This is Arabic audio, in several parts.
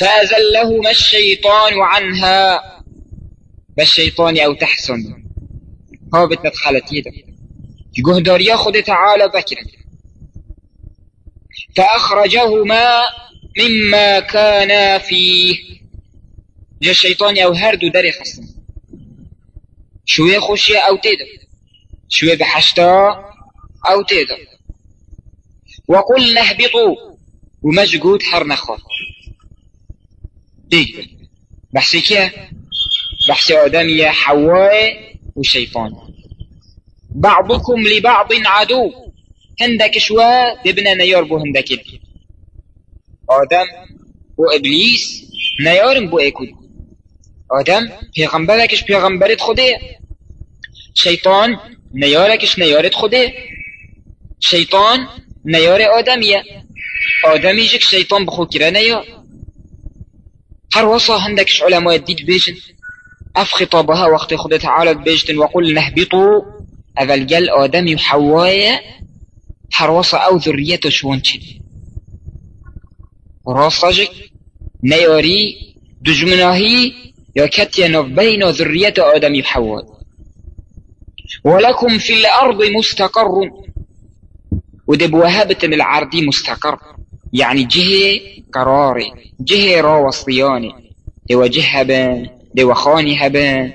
فأزلهما الشيطان عنها؟ بالشيطان أو تحسن؟ هو بتدخلت يده يقول داريا خد تعالى بكر فأخرجهما مما كان فيه. جا الشيطان أو هردو داري خصم شوية خوشية أو تيدا؟ شوية بحشتا أو تيدا؟ وقلنا اهبطوا. ومجقود حر نخوة ديك بحثي كيه بحثي آدمية حواء وشيطان بعضكم لبعض عدو. هندك شوا دبنا نيار بو هندك آدم وإبليس نيارم بو ايكود آدم پیغمبرکش پیغمبرت خوده. شیطان نیارکش نیارت خوده. شیطان نیار آدمیه. آدمی جک شیطان بخو کرا نیار. هر وصا هندكش علماء الدين بيجن أف خطابها وقت خود تعالى بيجتن وقل نهبطوا هذا الجل آدم وحوايا هر وصا أو ذريته شون چن راستجك نياري دجمناهي يا كتيا بين ذرية آدم وحواء ولكم في الأرض مستقر ودب وهبة العرض مستقر. يعني جهة قراري جهة را وصياني دو جهة بان دو خاني هبان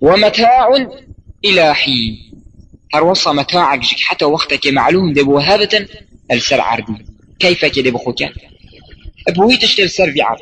ومتاع إلى حين هروصى متاعك جك حتى وقتك معلوم دب وهبة السر عردي كيف كده بخوكان أبوي تشتري السر في عرض